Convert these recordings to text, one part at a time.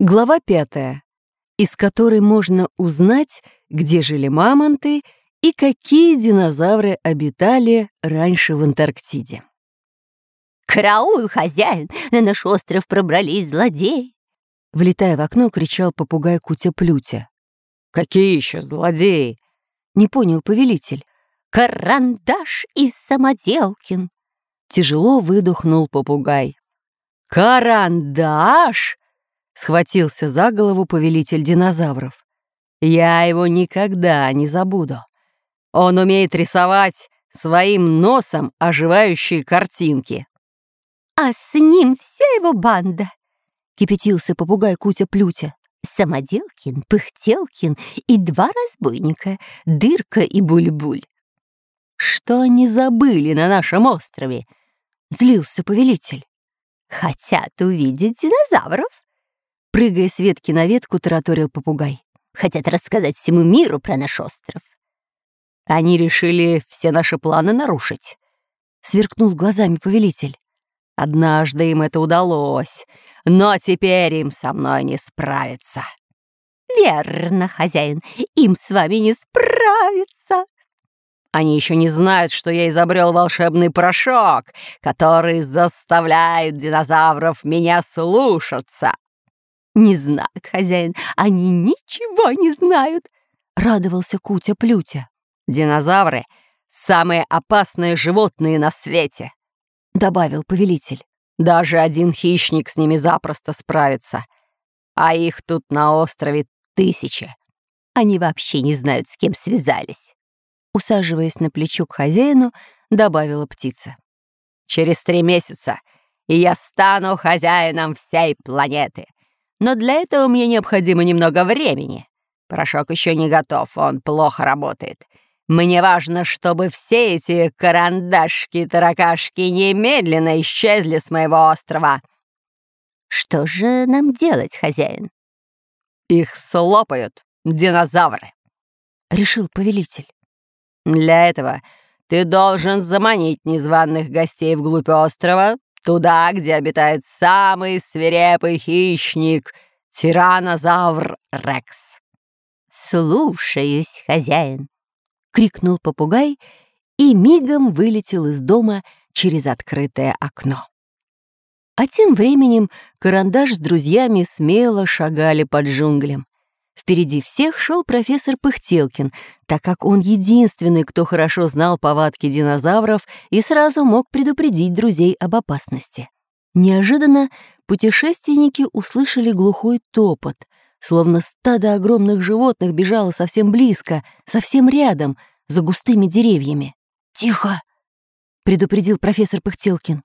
Глава пятая, из которой можно узнать, где жили мамонты и какие динозавры обитали раньше в Антарктиде. «Караул, хозяин! На наш остров пробрались злодеи!» Влетая в окно, кричал попугай Кутя-Плютя. «Какие еще злодеи?» — не понял повелитель. «Карандаш из самоделкин!» Тяжело выдохнул попугай. «Карандаш?» — схватился за голову повелитель динозавров. «Я его никогда не забуду. Он умеет рисовать своим носом оживающие картинки». «А с ним вся его банда!» — кипятился попугай Кутя-Плютя. Самоделкин, Пыхтелкин и два разбойника — Дырка и Буль-Буль. «Что они забыли на нашем острове?» — злился повелитель. «Хотят увидеть динозавров!» Прыгая с ветки на ветку, тараторил попугай. «Хотят рассказать всему миру про наш остров». «Они решили все наши планы нарушить», — сверкнул глазами повелитель. «Однажды им это удалось, но теперь им со мной не справиться». «Верно, хозяин, им с вами не справиться», они еще не знают, что я изобрел волшебный порошок, который заставляет динозавров меня слушаться. Не знают, хозяин, они ничего не знают, радовался Кутя-Плютя. Динозавры — самые опасные животные на свете, добавил повелитель. Даже один хищник с ними запросто справится. А их тут на острове тысячи. Они вообще не знают, с кем связались усаживаясь на плечо к хозяину, добавила птица. «Через три месяца и я стану хозяином всей планеты. Но для этого мне необходимо немного времени. Порошок еще не готов, он плохо работает. Мне важно, чтобы все эти карандашки-таракашки немедленно исчезли с моего острова». «Что же нам делать, хозяин?» «Их слопают динозавры», — решил повелитель. Для этого ты должен заманить незваных гостей вглубь острова, туда, где обитает самый свирепый хищник — тиранозавр Рекс. «Слушаюсь, хозяин!» — крикнул попугай и мигом вылетел из дома через открытое окно. А тем временем карандаш с друзьями смело шагали под джунглем. Впереди всех шел профессор Пыхтелкин, так как он единственный, кто хорошо знал повадки динозавров и сразу мог предупредить друзей об опасности. Неожиданно путешественники услышали глухой топот, словно стадо огромных животных бежало совсем близко, совсем рядом, за густыми деревьями. «Тихо!» — предупредил профессор Пыхтелкин.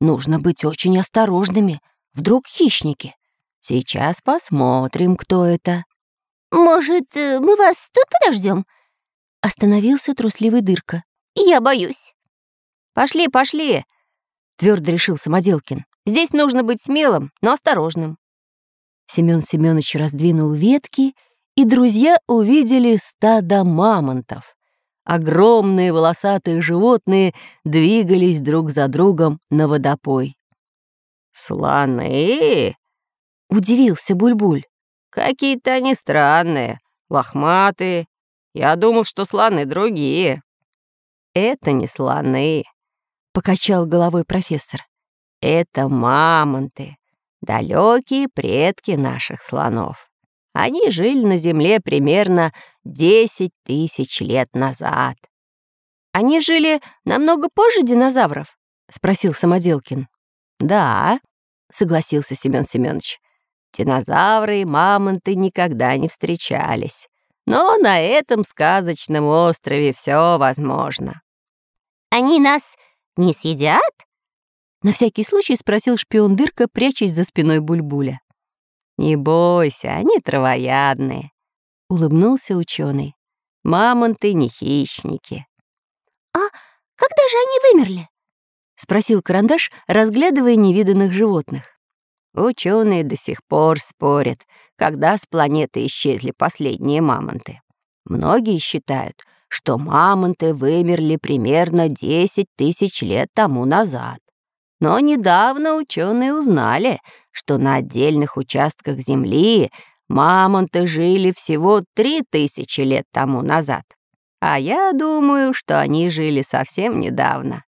«Нужно быть очень осторожными. Вдруг хищники. Сейчас посмотрим, кто это». «Может, э, мы вас тут подождем? Остановился трусливый дырка. «Я боюсь». «Пошли, пошли!» — твердо решил Самоделкин. «Здесь нужно быть смелым, но осторожным». Семён Семёныч раздвинул ветки, и друзья увидели стадо мамонтов. Огромные волосатые животные двигались друг за другом на водопой. «Слоны?» — удивился Бульбуль. Какие-то они странные, лохматые. Я думал, что слоны другие. Это не слоны, покачал головой профессор. Это мамонты, далекие предки наших слонов. Они жили на Земле примерно 10 тысяч лет назад. Они жили намного позже динозавров? Спросил Самоделкин. Да, согласился Семен Семенович. Динозавры и мамонты никогда не встречались. Но на этом сказочном острове все возможно. «Они нас не съедят?» На всякий случай спросил шпион Дырка, прячась за спиной Бульбуля. «Не бойся, они травоядные», — улыбнулся ученый. «Мамонты не хищники». «А когда же они вымерли?» — спросил Карандаш, разглядывая невиданных животных. Ученые до сих пор спорят, когда с планеты исчезли последние мамонты. Многие считают, что мамонты вымерли примерно 10 тысяч лет тому назад. Но недавно ученые узнали, что на отдельных участках Земли мамонты жили всего три тысячи лет тому назад. А я думаю, что они жили совсем недавно.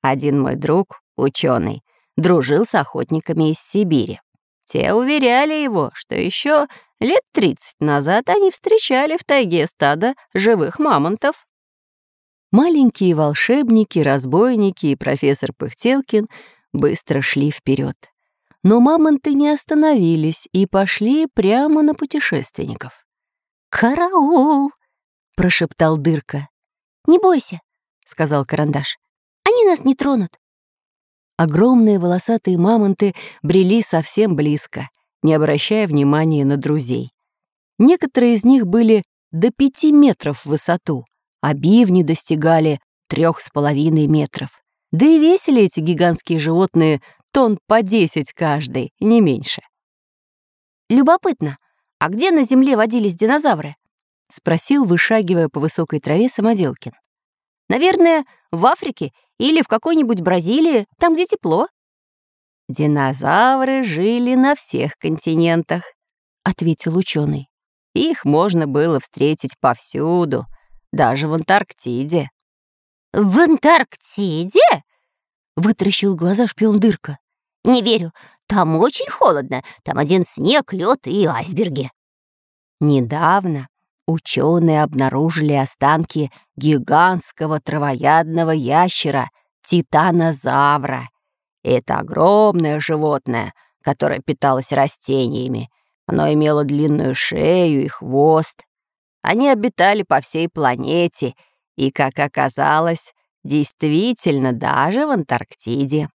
Один мой друг, ученый, дружил с охотниками из Сибири. Те уверяли его, что еще лет 30 назад они встречали в тайге стадо живых мамонтов. Маленькие волшебники, разбойники и профессор Пыхтелкин быстро шли вперед. Но мамонты не остановились и пошли прямо на путешественников. «Караул!» — прошептал Дырка. «Не бойся», — сказал Карандаш. «Они нас не тронут. Огромные волосатые мамонты брели совсем близко, не обращая внимания на друзей. Некоторые из них были до пяти метров в высоту, а бивни достигали трех с половиной метров. Да и весили эти гигантские животные тонн по десять каждый, не меньше. «Любопытно, а где на Земле водились динозавры?» — спросил, вышагивая по высокой траве Самоделкин. «Наверное, в Африке или в какой-нибудь Бразилии, там, где тепло». «Динозавры жили на всех континентах», — ответил ученый. «Их можно было встретить повсюду, даже в Антарктиде». «В Антарктиде?» — вытаращил глаза шпион Дырка. «Не верю. Там очень холодно. Там один снег, лед и айсберги». Недавно ученые обнаружили останки гигантского травоядного ящера титанозавра. Это огромное животное, которое питалось растениями. Оно имело длинную шею и хвост. Они обитали по всей планете и, как оказалось, действительно даже в Антарктиде.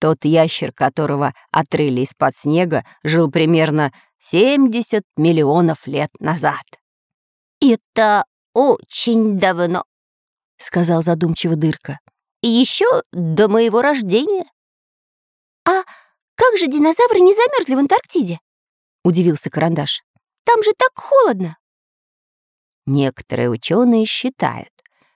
Тот ящер, которого отрыли из-под снега, жил примерно 70 миллионов лет назад. «Это очень давно», — сказал задумчиво Дырка. «Еще до моего рождения». «А как же динозавры не замерзли в Антарктиде?» — удивился Карандаш. «Там же так холодно». Некоторые ученые считают,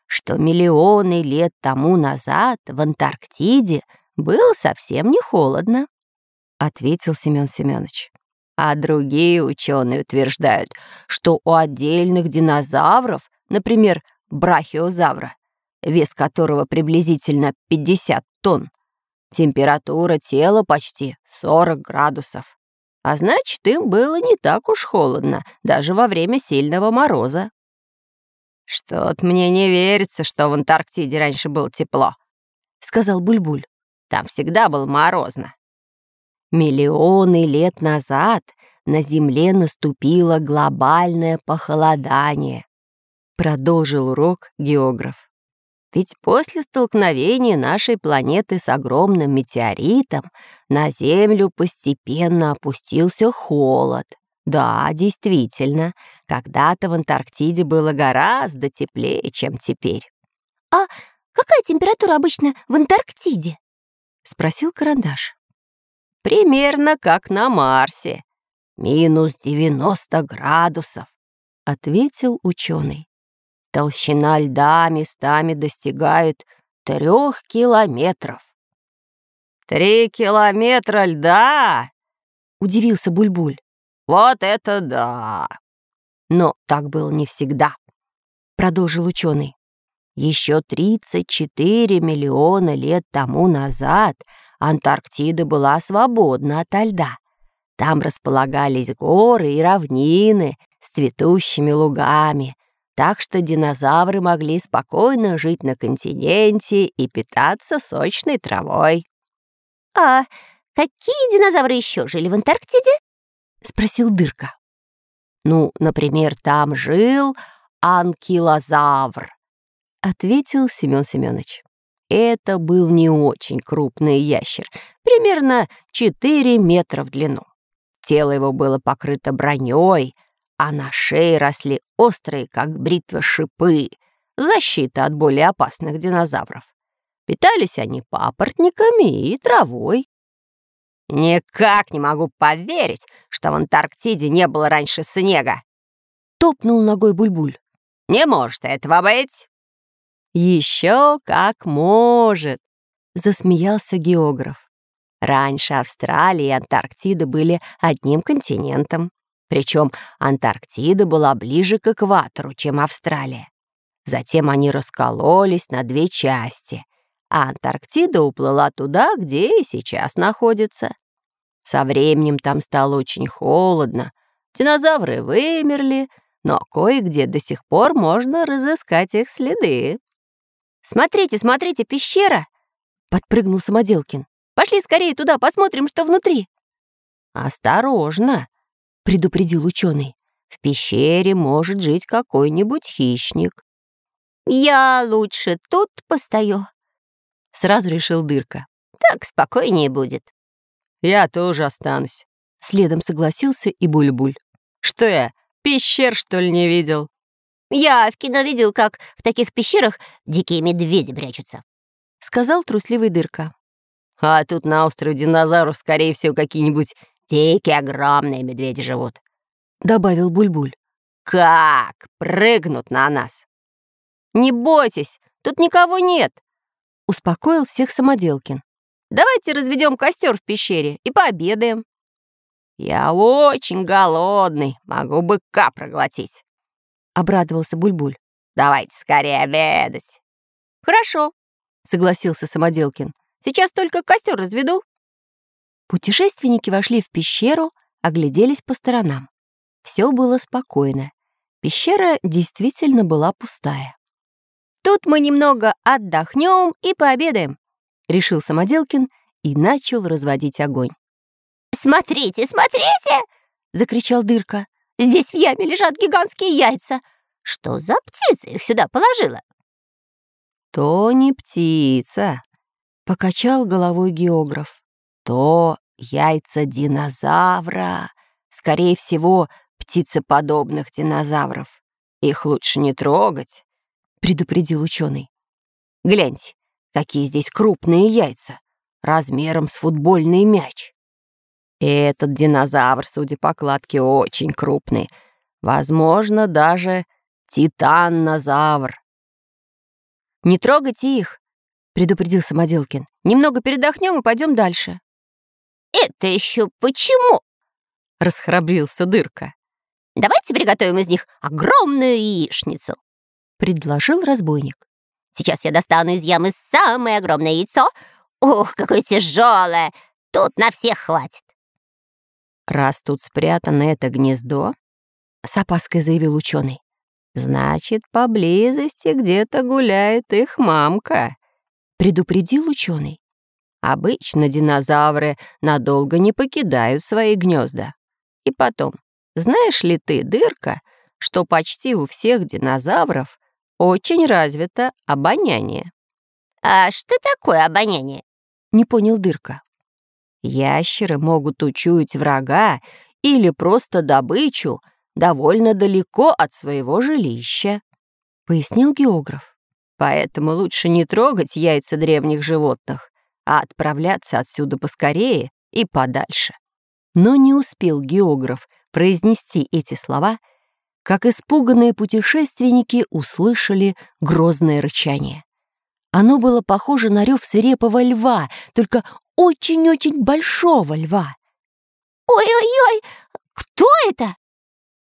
что миллионы лет тому назад в Антарктиде было совсем не холодно, — ответил Семен Семенович. А другие ученые утверждают, что у отдельных динозавров, например, брахиозавра, вес которого приблизительно 50 тонн, температура тела почти 40 градусов. А значит, им было не так уж холодно, даже во время сильного мороза. «Что-то мне не верится, что в Антарктиде раньше было тепло», — сказал Бульбуль. «Там всегда было морозно». Миллионы лет назад на Земле наступило глобальное похолодание, продолжил урок географ. Ведь после столкновения нашей планеты с огромным метеоритом на Землю постепенно опустился холод. Да, действительно, когда-то в Антарктиде было гораздо теплее, чем теперь. «А какая температура обычно в Антарктиде?» — спросил Карандаш. Примерно как на Марсе. Минус 90 градусов, ответил ученый. Толщина льда местами достигает трех километров. «Три километра льда?» — удивился Бульбуль. «Вот это да!» Но так было не всегда, — продолжил ученый. Еще 34 миллиона лет тому назад Антарктида была свободна ото льда. Там располагались горы и равнины с цветущими лугами, так что динозавры могли спокойно жить на континенте и питаться сочной травой. «А какие динозавры еще жили в Антарктиде?» — спросил Дырка. «Ну, например, там жил анкилозавр», — ответил Семен Семенович. Это был не очень крупный ящер, примерно 4 метра в длину. Тело его было покрыто броней, а на шее росли острые, как бритва, шипы, защита от более опасных динозавров. Питались они папоротниками и травой. «Никак не могу поверить, что в Антарктиде не было раньше снега!» Топнул ногой Бульбуль. «Не может этого быть!» «Еще как может!» засмеялся географ. Раньше Австралия и Антарктида были одним континентом. Причем Антарктида была ближе к экватору, чем Австралия. Затем они раскололись на две части, а Антарктида уплыла туда, где и сейчас находится. Со временем там стало очень холодно, динозавры вымерли, но кое-где до сих пор можно разыскать их следы. «Смотрите, смотрите, пещера!» — подпрыгнул Самоделкин. «Пошли скорее туда, посмотрим, что внутри!» «Осторожно!» — предупредил ученый. «В пещере может жить какой-нибудь хищник». «Я лучше тут постою», — сразу решил Дырка. «Так спокойнее будет». «Я тоже останусь», — следом согласился и Буль-Буль. «Что я, пещер, что ли, не видел?» «Я в кино видел, как в таких пещерах дикие медведи прячутся», — сказал трусливый Дырка. «А тут на острове динозавров, скорее всего, какие-нибудь дикие огромные медведи живут», — добавил Буль-Буль. «Как прыгнут на нас!» «Не бойтесь, тут никого нет», — успокоил всех Самоделкин. «Давайте разведем костер в пещере и пообедаем». «Я очень голодный, могу быка проглотить», — обрадовался Бульбуль. «Давайте скорее обедать». «Хорошо», — согласился Самоделкин. «Сейчас только костер разведу». Путешественники вошли в пещеру, огляделись по сторонам. Все было спокойно. Пещера действительно была пустая. Тут мы немного отдохнем и пообедаем», — решил Самоделкин и начал разводить огонь. «Смотрите, смотрите!» — закричал Дырка. «Здесь в яме лежат гигантские яйца. Что за птица их сюда положила?» «То не птица», — покачал головой географ. «То яйца динозавра. Скорее всего, птицеподобных динозавров. Их лучше не трогать предупредил ученый. Гляньте, какие здесь крупные яйца, размером с футбольный мяч. Этот динозавр, судя по кладке, очень крупный. Возможно, даже титаннозавр. «Не трогайте их», — предупредил Самоделкин. «Немного передохнем и пойдем дальше». «Это еще почему?» — расхрабрился Дырка. «Давайте приготовим из них огромную яичницу» предложил разбойник. «Сейчас я достану из ямы самое огромное яйцо. Ух, какое тяжелое! Тут на всех хватит!» «Раз тут спрятано это гнездо», — с опаской заявил ученый, «значит, поблизости где-то гуляет их мамка», — предупредил ученый. «Обычно динозавры надолго не покидают свои гнезда. И потом, знаешь ли ты, дырка, что почти у всех динозавров очень развито обоняние. «А что такое обоняние?» — не понял Дырка. Ящеры могут учуять врага или просто добычу довольно далеко от своего жилища, — пояснил географ. Поэтому лучше не трогать яйца древних животных, а отправляться отсюда поскорее и подальше. Но не успел географ произнести эти слова — как испуганные путешественники услышали грозное рычание. Оно было похоже на рев свирепого льва, только очень-очень большого льва. «Ой-ой-ой, кто это?»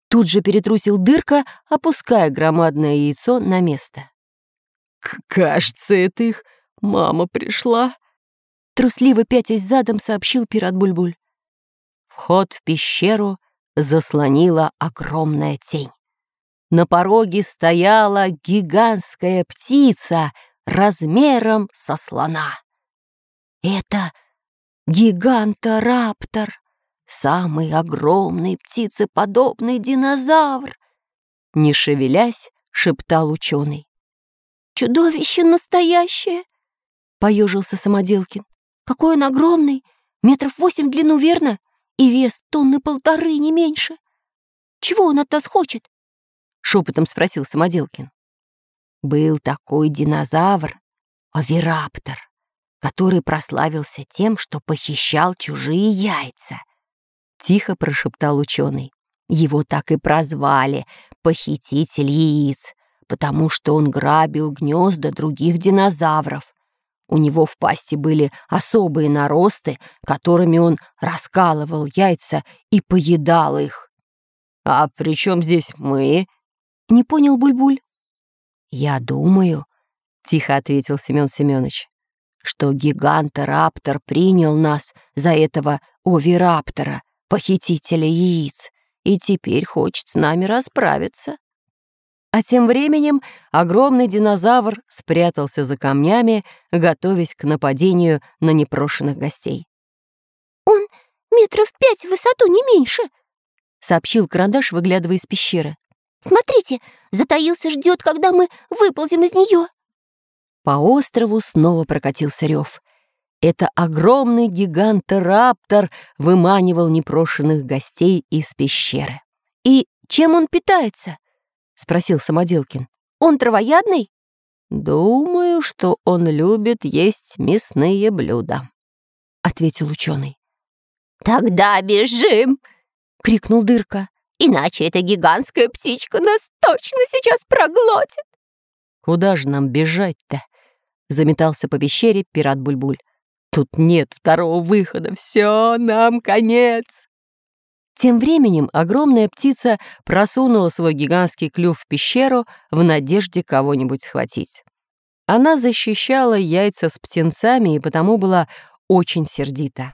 Тут же перетрусил дырка, опуская громадное яйцо на место. «Кажется, это их мама пришла», — трусливо пятясь задом сообщил пират Бульбуль. Вход в пещеру заслонила огромная тень. На пороге стояла гигантская птица размером со слона. Это гигантораптор, самый огромный птицеподобный динозавр, не шевелясь, шептал ученый. «Чудовище настоящее!» — поежился Самоделкин. «Какой он огромный! Метров восемь в длину, верно? и вес тонны полторы, не меньше. Чего он от нас хочет?» — шепотом спросил Самоделкин. Был такой динозавр, овираптор, который прославился тем, что похищал чужие яйца. Тихо прошептал ученый. Его так и прозвали «похититель яиц», потому что он грабил гнезда других динозавров. У него в пасти были особые наросты, которыми он раскалывал яйца и поедал их. «А при чем здесь мы?» — не понял Бульбуль. «Я думаю», — тихо ответил Семен Семенович, «что гигант-раптор принял нас за этого овираптора, похитителя яиц, и теперь хочет с нами расправиться». А тем временем огромный динозавр спрятался за камнями, готовясь к нападению на непрошенных гостей. «Он метров пять в высоту, не меньше», — сообщил карандаш, выглядывая из пещеры. «Смотрите, затаился, ждет, когда мы выползем из нее». По острову снова прокатился рев. Это огромный гигант-раптор выманивал непрошенных гостей из пещеры. «И чем он питается?» — спросил Самоделкин. «Он травоядный?» «Думаю, что он любит есть мясные блюда», — ответил ученый. «Тогда бежим!» — крикнул Дырка. «Иначе эта гигантская птичка нас точно сейчас проглотит!» «Куда же нам бежать-то?» — заметался по пещере пират Бульбуль. «Тут нет второго выхода, все, нам конец!» Тем временем огромная птица просунула свой гигантский клюв в пещеру в надежде кого-нибудь схватить. Она защищала яйца с птенцами и потому была очень сердита.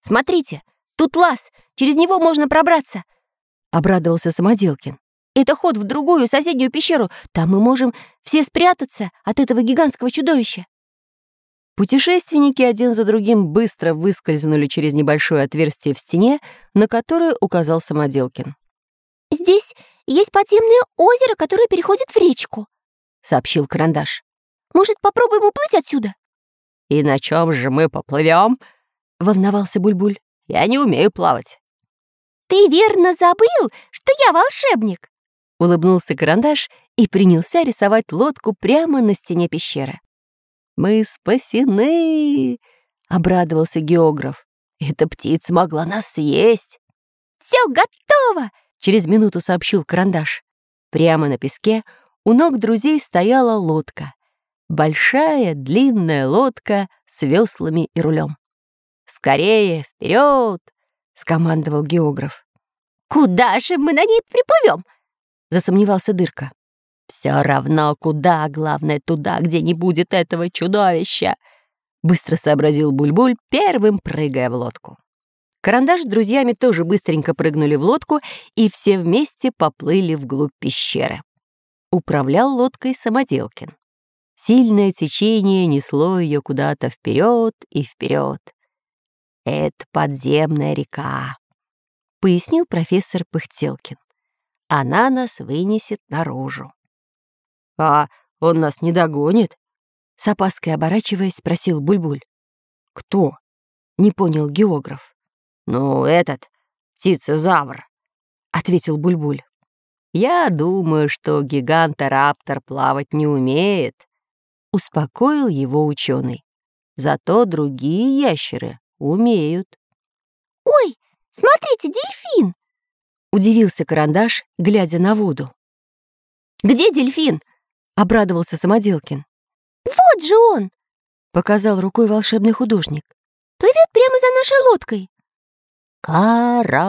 «Смотрите, тут лаз, через него можно пробраться», — обрадовался Самоделкин. «Это ход в другую соседнюю пещеру, там мы можем все спрятаться от этого гигантского чудовища». Путешественники один за другим быстро выскользнули через небольшое отверстие в стене, на которое указал Самоделкин. «Здесь есть подземное озеро, которое переходит в речку», — сообщил Карандаш. «Может, попробуем уплыть отсюда?» «И на чем же мы поплывем?» — волновался Бульбуль. «Я не умею плавать». «Ты верно забыл, что я волшебник?» — улыбнулся Карандаш и принялся рисовать лодку прямо на стене пещеры. «Мы спасены!» — обрадовался географ. «Эта птица могла нас съесть!» «Все готово!» — через минуту сообщил карандаш. Прямо на песке у ног друзей стояла лодка. Большая длинная лодка с веслами и рулем. «Скорее, вперед! скомандовал географ. «Куда же мы на ней приплывем?» — засомневался Дырка. «Все равно куда, главное, туда, где не будет этого чудовища!» Быстро сообразил Бульбуль, первым прыгая в лодку. Карандаш с друзьями тоже быстренько прыгнули в лодку, и все вместе поплыли вглубь пещеры. Управлял лодкой Самоделкин. Сильное течение несло ее куда-то вперед и вперед. «Это подземная река», — пояснил профессор Пыхтелкин. «Она нас вынесет наружу». «А он нас не догонит?» С опаской оборачиваясь, спросил Бульбуль. «Кто?» — не понял географ. «Ну, этот, птица-завр», — ответил Бульбуль. «Я думаю, что гиганта-раптор плавать не умеет», — успокоил его ученый. «Зато другие ящеры умеют». «Ой, смотрите, дельфин!» — удивился карандаш, глядя на воду. «Где дельфин?» — обрадовался Самоделкин. «Вот же он!» — показал рукой волшебный художник. «Плывет прямо за нашей лодкой!» «Караул!»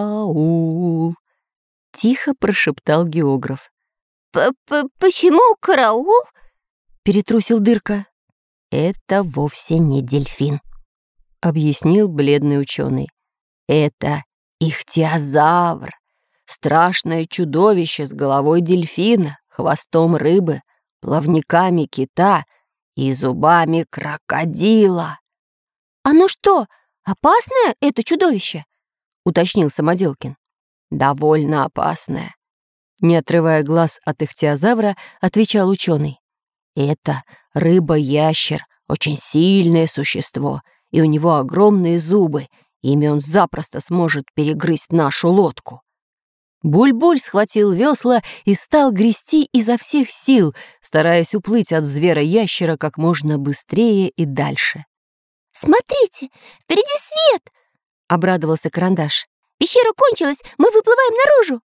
— тихо прошептал географ. П -п «Почему караул?» — перетрусил дырка. «Это вовсе не дельфин», — объяснил бледный ученый. «Это ихтиозавр, страшное чудовище с головой дельфина, хвостом рыбы, плавниками кита и зубами крокодила. «Оно что, опасное, это чудовище?» — уточнил Самоделкин. «Довольно опасное». Не отрывая глаз от ихтиозавра, отвечал ученый. «Это рыба-ящер, очень сильное существо, и у него огромные зубы, ими он запросто сможет перегрызть нашу лодку». Буль-буль схватил весла и стал грести изо всех сил, стараясь уплыть от звера-ящера как можно быстрее и дальше. «Смотрите, впереди свет!» — обрадовался карандаш. «Пещера кончилась, мы выплываем наружу!»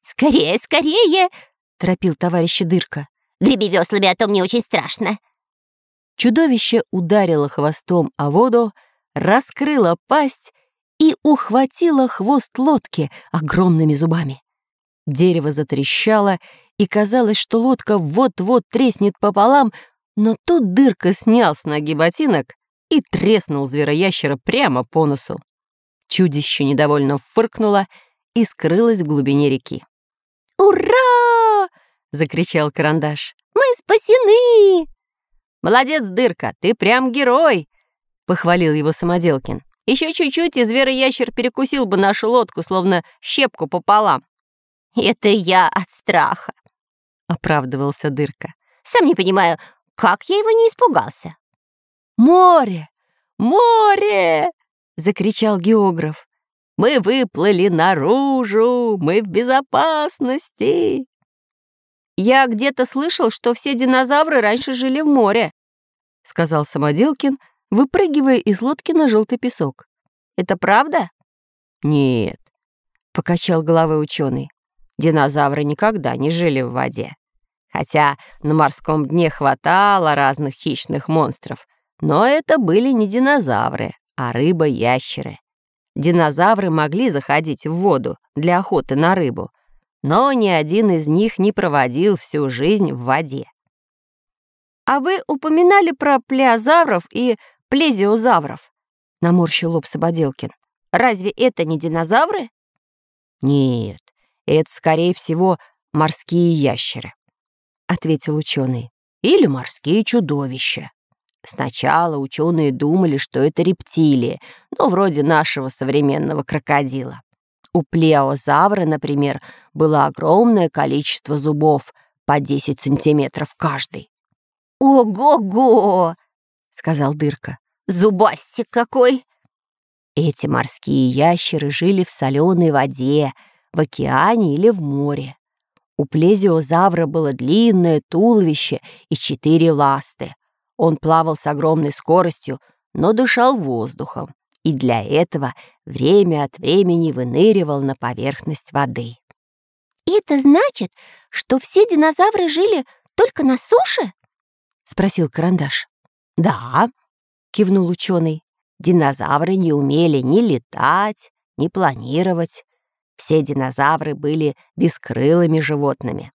«Скорее, скорее!» — торопил товарищ Дырка. «Греби веслами, а то мне очень страшно!» Чудовище ударило хвостом о воду, раскрыло пасть и ухватило хвост лодки огромными зубами. Дерево затрещало, и казалось, что лодка вот-вот треснет пополам, но тут дырка снял с ноги ботинок и треснул звероящера прямо по носу. Чудище недовольно фыркнуло и скрылось в глубине реки. «Ура!» — закричал Карандаш. «Мы спасены!» «Молодец, Дырка, ты прям герой!» — похвалил его Самоделкин. Еще чуть-чуть, и звероящер перекусил бы нашу лодку, словно щепку пополам. «Это я от страха», — оправдывался Дырка. «Сам не понимаю, как я его не испугался?» «Море! Море!» — закричал географ. «Мы выплыли наружу! Мы в безопасности!» «Я где-то слышал, что все динозавры раньше жили в море», — сказал Самоделкин, выпрыгивая из лодки на желтый песок. «Это правда?» «Нет», — покачал головой ученый. «Динозавры никогда не жили в воде. Хотя на морском дне хватало разных хищных монстров, но это были не динозавры, а рыба-ящеры. Динозавры могли заходить в воду для охоты на рыбу, но ни один из них не проводил всю жизнь в воде. «А вы упоминали про плеозавров и плезиозавров?» — наморщил лоб Сободелкин. «Разве это не динозавры?» «Нет, это, скорее всего, морские ящеры», — ответил ученый. «Или морские чудовища. Сначала ученые думали, что это рептилии, ну, вроде нашего современного крокодила. У плеозавра, например, было огромное количество зубов, по 10 сантиметров каждый. «Ого-го!» — сказал Дырка. «Зубастик какой!» Эти морские ящеры жили в соленой воде, в океане или в море. У плезиозавра было длинное туловище и четыре ласты. Он плавал с огромной скоростью, но дышал воздухом и для этого время от времени выныривал на поверхность воды. «Это значит, что все динозавры жили только на суше?» — спросил Карандаш. «Да», — кивнул ученый. «Динозавры не умели ни летать, ни планировать. Все динозавры были бескрылыми животными.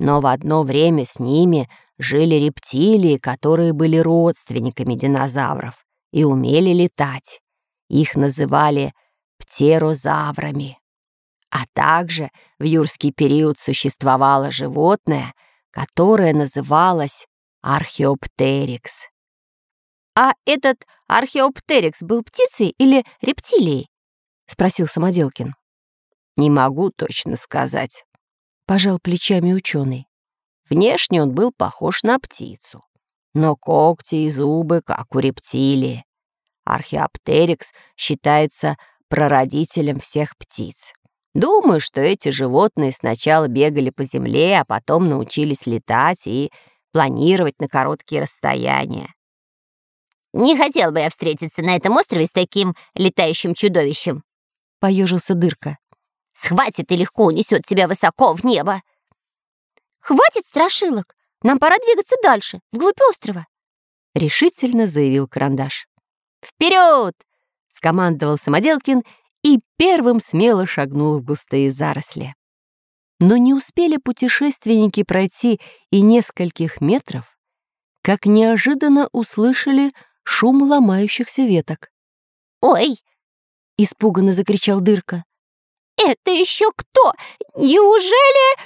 Но в одно время с ними жили рептилии, которые были родственниками динозавров и умели летать. Их называли птерозаврами. А также в юрский период существовало животное, которое называлось археоптерикс. «А этот археоптерикс был птицей или рептилией?» — спросил Самоделкин. «Не могу точно сказать», — пожал плечами ученый. Внешне он был похож на птицу, но когти и зубы, как у рептилии. Археоптерикс считается прародителем всех птиц. Думаю, что эти животные сначала бегали по земле, а потом научились летать и планировать на короткие расстояния. «Не хотел бы я встретиться на этом острове с таким летающим чудовищем», — поежился Дырка. «Схватит и легко унесет тебя высоко в небо». «Хватит страшилок! Нам пора двигаться дальше, вглубь острова», — решительно заявил Карандаш. «Вперед!» — скомандовал Самоделкин и первым смело шагнул в густые заросли. Но не успели путешественники пройти и нескольких метров, как неожиданно услышали шум ломающихся веток. «Ой!» — испуганно закричал Дырка. «Это еще кто? Неужели...»